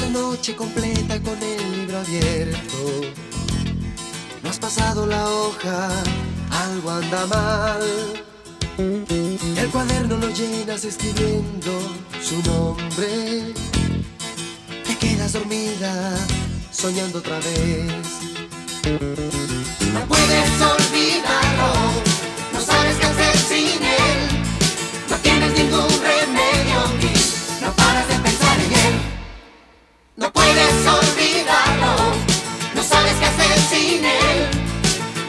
noche completa con el libro abierto. No has pasado la hoja, algo anda mal. El cuaderno lo llenas escribiendo su nombre. Te quedas dormida, soñando otra vez. Puedes olvidarlo, no sabes qué hacer sin él.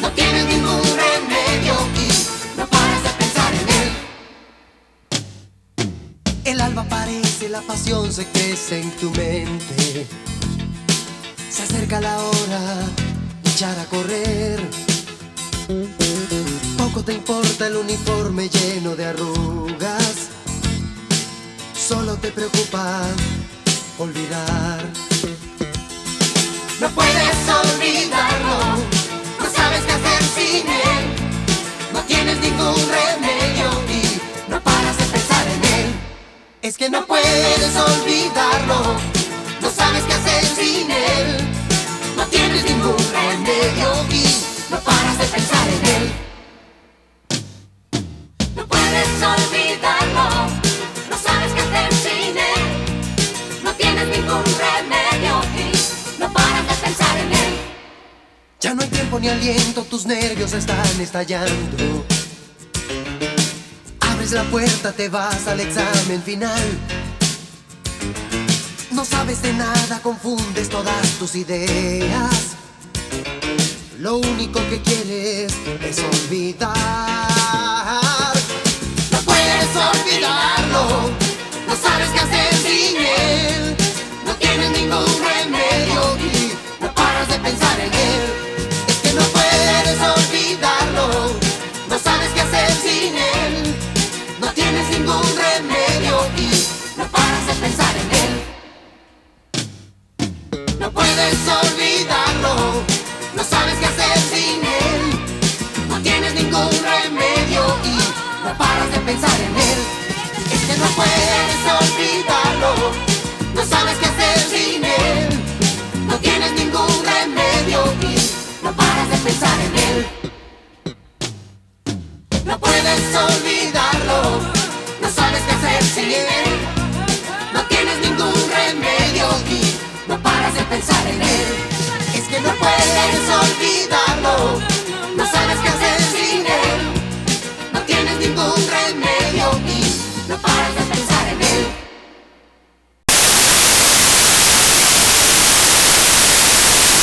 No tienes ningún remedio y no paras de pensar en él. El alba aparece, la pasión se crece en tu mente. Se acerca la hora de echar a correr. Poco te importa el uniforme lleno de arrugas. Solo te preocupa olvidar. No puedes olvidarlo, no sabes qué hacer sin él. No tienes ningún remedio y no paras de pensar en él. Es que no puedes olvidarlo, Ya no hay tiempo ni aliento, tus nervios están estallando. Abres la puerta, te vas al examen final. No sabes de nada, confundes todas tus ideas. Lo único que quieres es olvidar. No puedes olvidarlo, no sabes qué hacer sin él. No tienes ningún remedio y no paras de pensar en él. Es que no puedes olvidarlo, no sabes qué hacer pensar en él. Es que no puedes olvidarlo, no sabes qué hacer.